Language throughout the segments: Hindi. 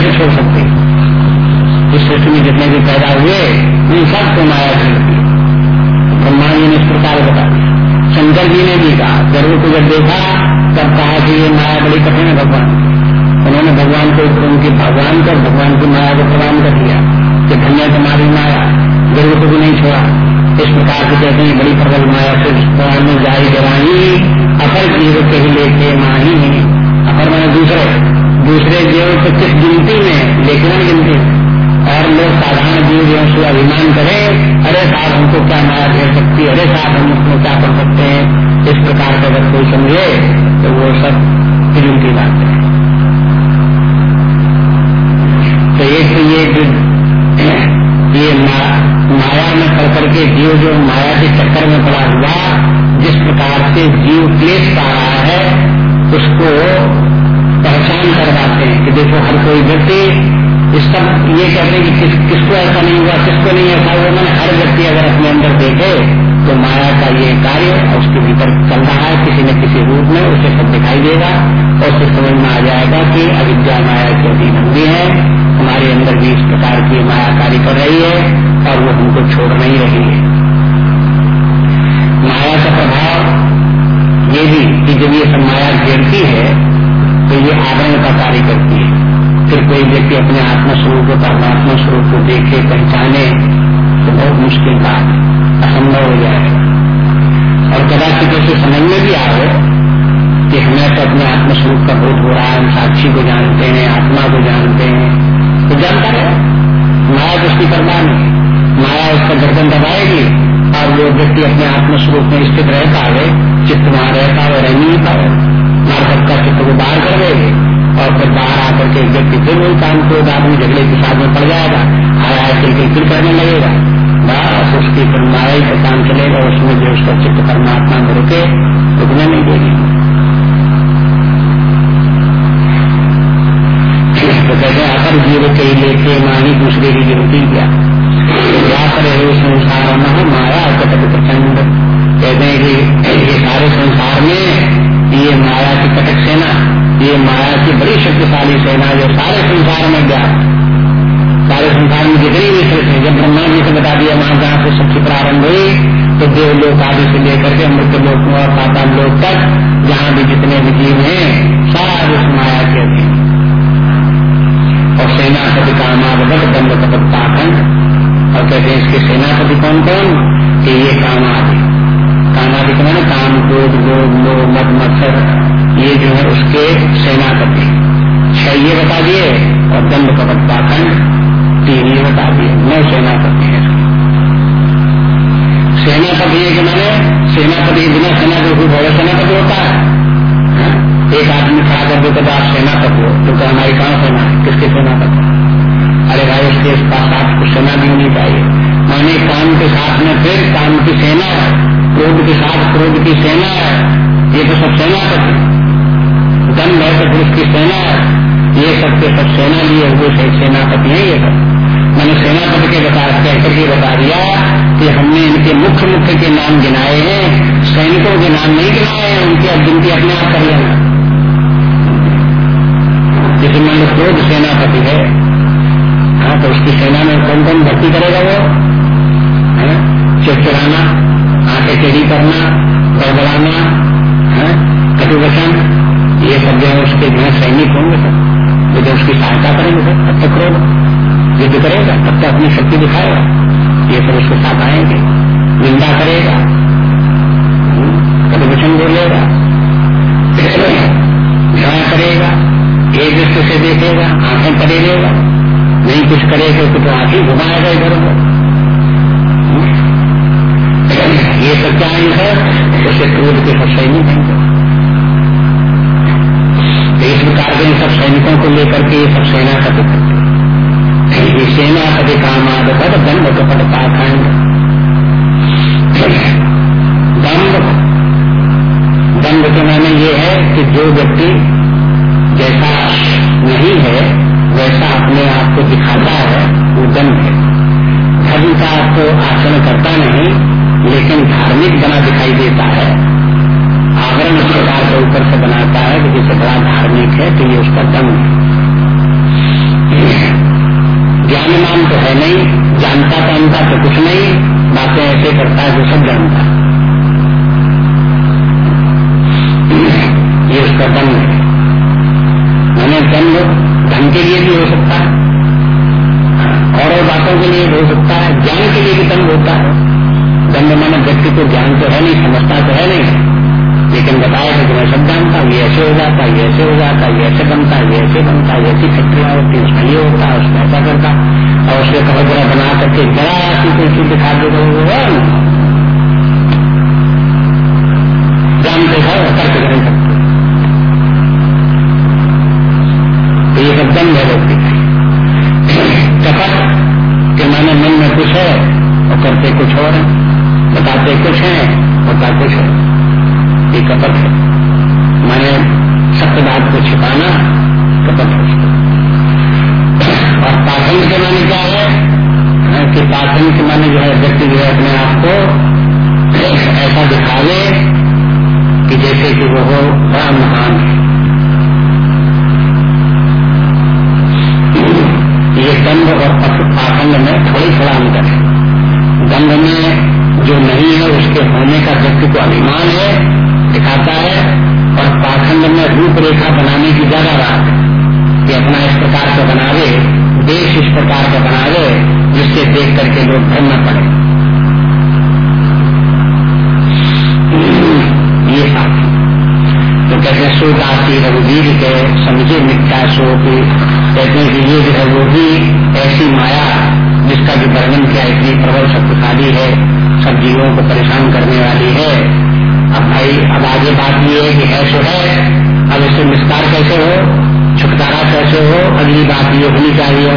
कैसे छोड़ सकते इस सृष्टि में जितने भी पैदा हुए, उन सबको माया छोड़ती ब्रह्मा जी ने इस प्रकार बता शंकर जी ने भी कहा गर्व को जब देखा, तब कहा कि ये माया बड़ी कठिन है भगवान उन्होंने भगवान को, उनके भगवान कर भगवान की माया को प्रदान कर दिया कि धन्य तुम्हारी माया गर्व को भी नहीं छोड़ा। इस प्रकार से कहते हैं, बड़ी प्रबल माया से में जाई जवानी, अपर जीव के ही लेके माही अपर मैंने दूसरे दूसरे जीव तो किस गिनती में? लेकिन गिनती। और लोग साधारण जीव जो से अभिमान करे, अरे साहब, हमको क्या माया घेर सकती अरे साहब, हम उसमें क्या कर सकते हैं? इस प्रकार से अगर कोई समझे तो वो सब गिनती बात है। तो एक तो ये जो, ये माया में पड़ करके जीव जो माया के चक्कर में पड़ा हुआ, जिस प्रकार से जीव क्लेश पा रहा है, उसको पहचान करवाते हैं कि देखो हर कोई व्यक्ति इस सब ये कहते हैं कि किस, किसको ऐसा नहीं हुआ किसको नहीं ऐसा हुआ मैंने हर व्यक्ति अगर अपने अंदर देखे तो माया का ये कार्य उसके भीतर चल रहा है किसी न किसी रूप में उसे सब दिखाई देगा और उसे समझ में आ जाएगा कि अविद्या माया के अधीन हम भी है हमारे अंदर भी इस प्रकार की माया कार्य कर रही है और वो हमको छोड़ नहीं रही है। माया का प्रभाव ये भी कि जब ये सब माया घेरती है तो ये आवरण का कार्य करती है। फिर कोई व्यक्ति अपने आत्मस्वरूप को परमात्मा स्वरूप को देखे, पहचाने तो बहुत मुश्किल बात असंभव हो जाएगा और कदाचित उसे समझ में भी आए कि हमें तो अपने आत्मस्वरूप का बोध हो रहा है, हम साक्षी को जानते हैं, आत्मा को जानते हैं। तो जानता है। माया दृष्टि करना नहीं। माया उसका गर्दन दबाएगी और वो व्यक्ति अपने आत्मस्वरूप में स्थित रह पाए, चित्त वहाँ रह पाए रह नहीं पाए। मार्ग का चित्त को बाहर कर देगी और फिर बाहर आकर के व्यक्ति फिर वही काम को आदमी झगड़े के साथ में पड़ जाएगा, आया फिर फिर करने लगेगा। बस उसकी फिर ही का काम चलेगा उसमें जो उसका चित्त परमात्मा में रुके, रुकने नहीं देगी। तो कहते अपर जीव कई लेके मानी दूसरे की गिनती क्या क्या करे संसार न माया कटक प्रचंड। कहते हैं कि ये सारे संसार में ये माया की कटक सेना, ये माया की बड़ी शक्तिशाली सेना जो सारे संसार में गया सारे संसार में जितनी भी सृष्टि जब ब्रह्मा जी से बता दिया वहाँ जहाँ से सबसे प्रारंभ हुई तो देवलोक आदि से लेकर के मृत लोक और पाताल लोक तक, जहाँ भी जितने भी जीव हैं, सारा उस माया के अधीन और सेनापति कामावगत दंड कपत्ताखंड और कहते हैं, इसके सेनापति कौन कौन कि ये कामादि कामादि के मैंने काम, क्रोध, लोभ लोभ मत मत्सर, ये जो है उसके सेनापति छह ये बता दिए और दंड कपत्ताखंड तीन ये बता दिए। नौ सेनापति है। सेनापति है कि मैंने सेनापति बिना सेना जो कोई बड़ा सेनापति होता है। एक आदमी खड़ा कर दो तो आप सेनापति हो। तो क्या हमारी कहाँ सेना है? किसके सेनापति अरे भाई, उसके पास आपको सेना भी होनी चाहिए माने काम के साथ में फिर काम की सेना है। क्रोध के साथ क्रोध की सेना है। ये तो सब सेना सेनापति दंड है तो पुरुष की सेना है। ये सब के सब सेना लिए हुए सेनापति है ये सब। मैंने सेनापति के बता कहकर के बता दिया कि हमने इनके मुख्य मुख्य के नाम गिनाए हैं। सैनिकों के नाम नहीं गिनाए हैं, उनकी अब गिनती अपने आप कर लेना जैसे मान क्रोध सेनापति है। हाँ तो उसकी सेना में कौन कौन भर्ती करेगा वो? चिड़चिड़ाना आँखें टेढ़ी करना, गड़बड़ाना कटुवचन ये सब जो है उसके जो है सैनिक होंगे सब जो उसकी सहायता करेंगे सर तब तक क्रोध युद्ध करेगा, तब तक अपनी शक्ति दिखाएगा, ये सब उसके साथ आएँगे, निंदा करेगा कटुवचन बोलेगा ध्यान करेगा, एक दृष्टि से देखेगा, आँखें पड़े रहेगा नहीं कुछ करेगा तो आँखें घुमाएगा इधर उधर। ये सच्चाई है? उसे क्रोध के सब सैनिक तो इस प्रकार के सब सैनिकों को लेकर के ये सब सेना कथि करते सेना कभी काम आदत दंड कपट पाखंड दंड। दंड के माने ये है कि जो व्यक्ति जैसा नहीं है, वैसा अपने आप को दिखाता है, वो दंड है। धर्म का तो आचरण करता नहीं लेकिन धार्मिक बना दिखाई देता है। आवरण इस प्रकार का ऊपर से बनाता है कि जैसे बड़ा धार्मिक है तो ये उसका दम है। ज्ञानमान तो है नहीं, जानता जानता तो कुछ नहीं, बातें ऐसे करता है जो सब जानता ये उसका दम है। मैंने दम धन के लिए भी हो सकता है, और और बातों के लिए हो सकता है, ज्ञान के लिए भी दंड होता है। व्यक्ति को ज्ञान तो है नहीं, समझता तो है नहीं। लेकिन बताया कि मैं सब जानता हूँ, ये ऐसे हो जाता ये ऐसे हो जाता ये ऐसे बनता ये ऐसे बनता ये ऐसी फैक्ट्रिया होती उसमें ये होता उसमें ऐसा करता और उसके कहो, जरा बना करके जरा ऐसी कोई चीज़ दिखा दे वो है जानते हैं करके नहीं सकते। तो ये सब है व्यक्ति। कपट के माने मन में कुछ है और करते कुछ और है। बताते कुछ है होता कुछ है। ये कपट है। माने सत्य बात को छिपाना कपट है और पाखंड के माने क्या है? हाँ, कि पाखंड के माने जो है व्यक्ति जो है अपने आप को ऐसा दिखावे कि जैसे कि वो हो बड़ा महान है। ये दंड और पाखंड में थोड़ी थोड़ा अंतर है। दंड में जो नहीं है, उसके होने का व्यक्ति को अभिमान है, दिखाता है, और पाखंड में रूपरेखा बनाने की ज़्यादा बात है। कि अपना इस प्रकार का बनावे, देश इस प्रकार का बनावे, जिससे देख करके लोग भ्रम न पड़े। ये बात तो कहते हैं सो दासी रघुवीर के समझे मिथ्या शो सो कहते हैं कि ये जो है, वो भी ऐसी माया, जिसका भी वर्णन किया, इतनी प्रबल शक्तिशाली है। सब जीवों को परेशान करने वाली है। अब भाई, अब आगे बात ये है कि है सो है, अब इससे विस्तार कैसे हो? छुटकारा कैसे हो? अगली बात ये होनी चाहिए।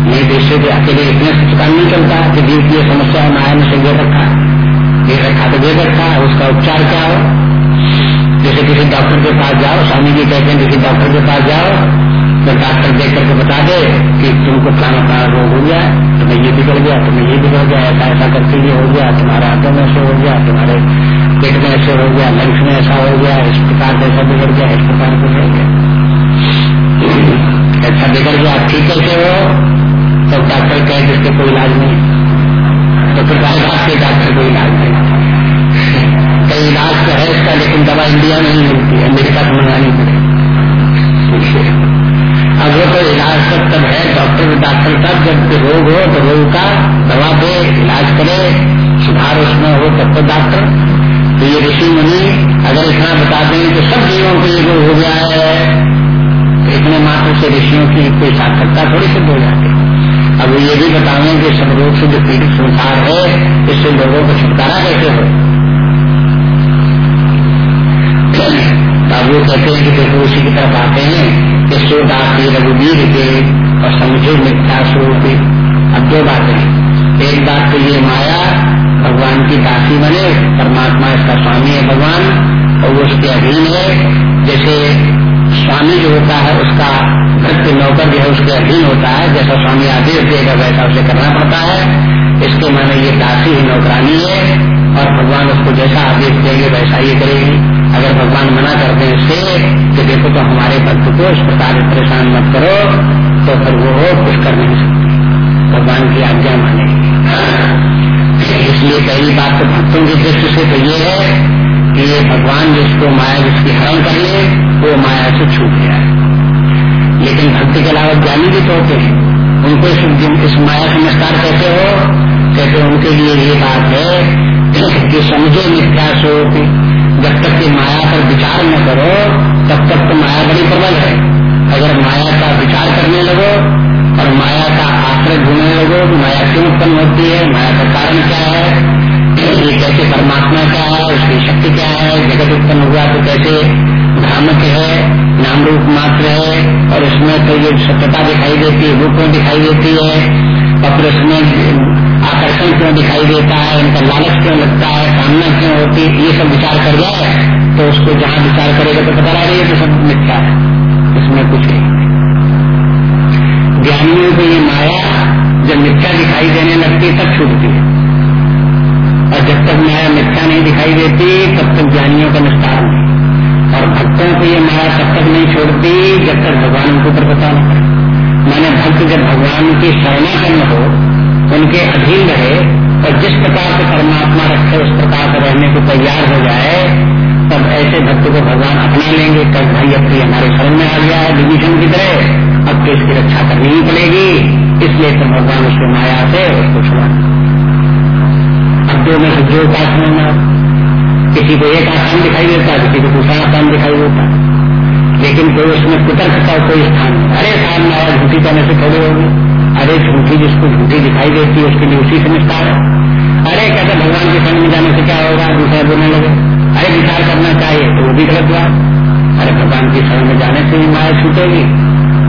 नहीं तो इससे अकेले इतने से छुटकारा नहीं चलता कि जीव की समस्या में से रखा दे रखा तो दे रखा उसका उपचार क्या हो? जैसे किसी डॉक्टर के पास जाओ, स्वामी जी कहते हैं, किसी डॉक्टर के पास जाओ तो डॉक्टर देख करके बता दे कि तुमको खाना खाना रोग हो गया, तुम्हें ये बिगड़ गया, तुम्हें ये बिगड़ गया, ऐसा ऐसा करके ये हो गया, तुम्हारे हाथों में ऐसे हो गया, तुम्हारे पेट में ऐसे हो गया, लंग्स में ऐसा हो गया, इस प्रकार से ऐसा बिगड़ गया, इस प्रकार बिगड़ गया। ऐसा बिगड़ गया ठीक कैसे हो तो डॉक्टर कहे जिसके कोई इलाज नहीं। तो फिर आपके डॉक्टर कोई इलाज नहीं कई इलाज तो है इसका, लेकिन दवा इंडिया में नहीं मिलती अमेरिका से मंगानी पड़ेगी। वो तो इलाज सब तब है डॉक्टर डॉक्टर तब जब रोग हो तो रोग का दवा दे, इलाज करे, सुधार उसमें हो तब तो डॉक्टर तो ये ऋषि मुनि, अगर इतना बता दें तो सब जीवों को ये रोग हो गया है तो इतने मात्र से ऋषियों की कोई सार्थकता थोड़ी सिद्ध हो जाती अब ये भी बतावें कि सब रोग से जो पीड़ित संसार है, इससे लोगों को छुटकारा कैसे हो? अब वो कहते हैं कि देखो, उसी की तरफ़ आते हैं। कि सोदासी रघुवीर के और समझे मिथ्या स्वरूप अब दो बातें एक बात तो ये माया, भगवान की दासी बने, परमात्मा इसका स्वामी है भगवान, और वो उसके अधीन है। जैसे स्वामी जो होता है, उसका भक्त नौकर जो है, उसके अधीन होता है। जैसा स्वामी आदेश देगा, वैसा उसे करना पड़ता है। इसके माने ये दासी ही नौकरानी है। और भगवान उसको जैसा आदेश देंगे वैसा ही करेगी। अगर भगवान मना करते हैं इससे कि देखो तो हमारे भक्त को इस प्रकार परेशान मत करो तो फिर वो कुछ कर नहीं सकते। भगवान की आज्ञा माने इसलिए पहली बात तो भक्तों की दृष्टि से तो ये है कि ये भगवान जिसको माया जिसकी हरण कर ले वो माया से छूट गया है। लेकिन भक्ति के अलावा ज्ञानी भी तो होते हैं। उनको इस, माया से निस्तार कैसे हो? कहते उनके लिए ये बात है कि समझो मिथ्या सोच जब तक कि माया पर विचार न करो, तब तक तो माया बड़ी प्रबल है। अगर माया का विचार करने लगो और माया का आश्रय ढूँढने लगो तो माया क्यों उत्पन्न होती है? माया का कारण क्या है? ये कैसे परमात्मा क्या है? उसकी शक्ति क्या है? जगत उत्पन्न हुआ तो कैसे भ्रामक है? नाम रूप मात्र है और इसमें तो ये सत्यता दिखाई देती है, रूपों दिखाई देती है। और उसमें आकर्षण क्यों दिखाई देता है, उनका लालच क्यों लगता है, कामना क्यों होती है, ये सब विचार कर जाए तो उसको जहाँ विचार करेगा तो पता है तो सब मिथ्या है। इसमें कुछ नहीं ज्ञानियों को ये माया जब मिथ्या दिखाई देने लगती तब छूटती है। और जब तक माया मिथ्या नहीं दिखाई देती, तब तक ज्ञानियों का निस्तार नहीं। और भक्तों को ये माया तब तक नहीं छोड़ती, जब तक भगवान उनको प्रकटा न करे मैंने भक्त जब भगवान की शरणापन्न हो, उनके अधीन रहे, और जिस प्रकार से परमात्मा रखे, उस प्रकार से रहने को तैयार हो जाए, तब ऐसे भक्त को भगवान अपना लेंगे। कल भाई अब तो हमारे शरण में आ गया है, विभीषण की तरह। अब तो इसकी रक्षा करनी ही पड़ेगी। इसलिए तो भगवान उसको माया से उसको छुड़ा अब दो में से जो उपास में किसी को एक आसान दिखाई देता किसी को दूसरा आसान दिखाई देता लेकिन कोई उसमें कुतर्क का कोई स्थान नहीं अरे सामने आया झूठी करने से थोड़ी होगी। अरे झूठी जिसको झूठी दिखाई देती है, उसके लिए उसी समझता है। अरे कहते भगवान के संग में जाने से क्या होगा? दूसरा बोलने लगे। अरे विचार करना चाहिए तो वो भी गलत बात। अरे भगवान की शरण में जाने से ही माया छूटेगी।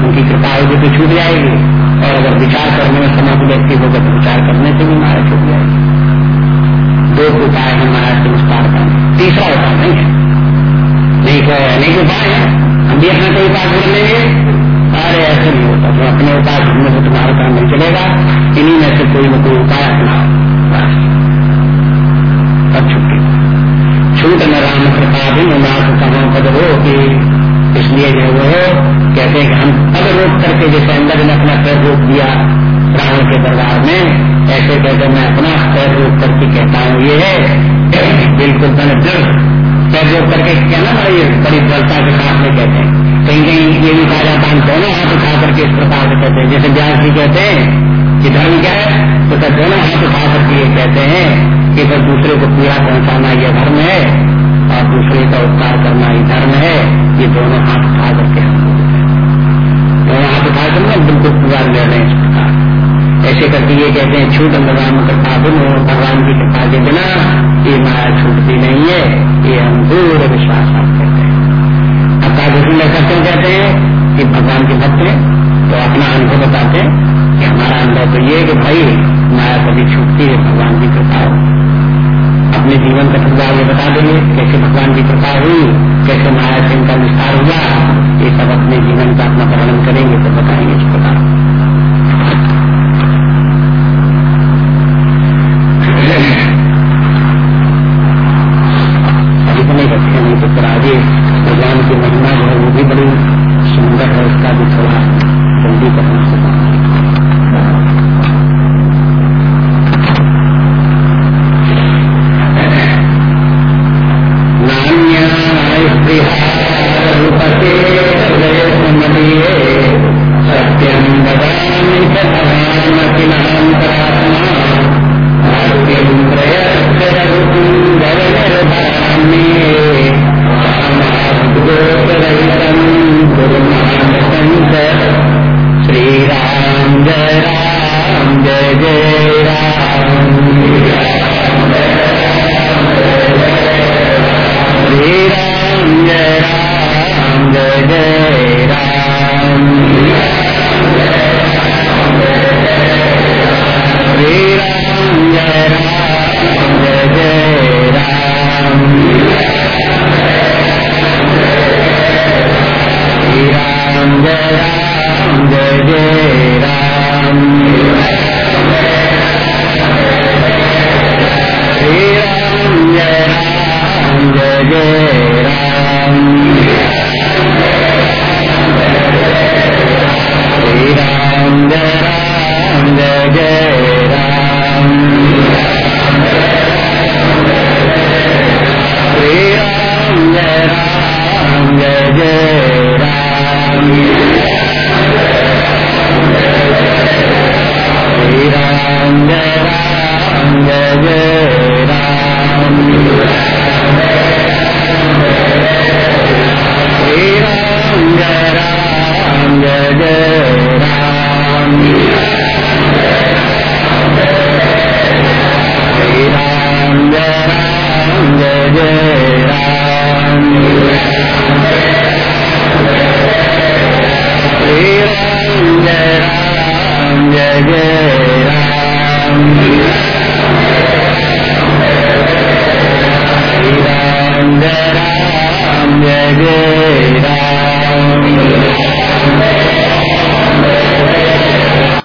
उनकी कृपा होगी तो छूट जाएगी। और अगर विचार करने में समर्थ व्यक्ति होगा तो विचार करने से भी माया छूट जाएगी। दो उपाय है माया से विस्तार का तीसरा उपाय नहीं है। नहीं तो अनेक उपाय है। हम भी अपना कोई उपाय ढूंढ लेंगे? अरे ऐसे नहीं होता। तो अपने उपाय ढूँढने से तुम्हारा काम नहीं चलेगा। इन्हीं में से कोई न कोई उपाय अपनाओ बस अब छुट्टी छूट न राम कृपा भी नाथ कहो, पद हो कि इसलिए जो वो कहते हैं कि हम पद रोक करके जैसे अंदर ने अपना पैर रोक दिया रावण के दरबार में, ऐसे कहते मैं अपना पैर रोक करके कहता हूँ, ये है। बिल्कुल मैंने दृढ़ रोक करके कहना बड़ी बड़ी दृढ़ता के साथ में कहते हैं। कहीं कहीं ये भी कहा जाता है दोनों हाथ उठा करके इस प्रकार से कहते हैं। जैसे व्यास जी कहते हैं कि धर्म क्या है? तो क्या दोनों हाथ उठा करके ये कहते हैं कि बस दूसरे को पूरा पहुंचाना यह धर्म है और दूसरे का उपकार करना ही धर्म है। ये दोनों हाथ उठा करके हम दोनों हाथ उठा कर बिल्कुल पूरा हैं इस प्रकार ऐसे करके ये कहते हैं, छूट भगवान कृपा हो, भगवान की कृपा के बिना ये माया छूटती नहीं है, ये हम पूरे विश्वास कहते हैं। अब ऐसा क्यों कहते हैं कि भगवान के भक्त हैं तो अपना अनुभव बताते हैं कि हमारा अनुभव तो ये कि भाई, माया कभी छूटती है भगवान की कृपा अपने जीवन का प्रभाव ये बता देंगे, कैसे भगवान की कृपा हुई, कैसे माया से इनका विस्तार हुआ, ये सब अपने जीवन का अपना वर्णन करेंगे तो बताएँगे इस प्रकार। भगवान की महिमा जो है, वो भी बड़ी सुंदर है, उसका भी थोड़ा जल्दी करना से जय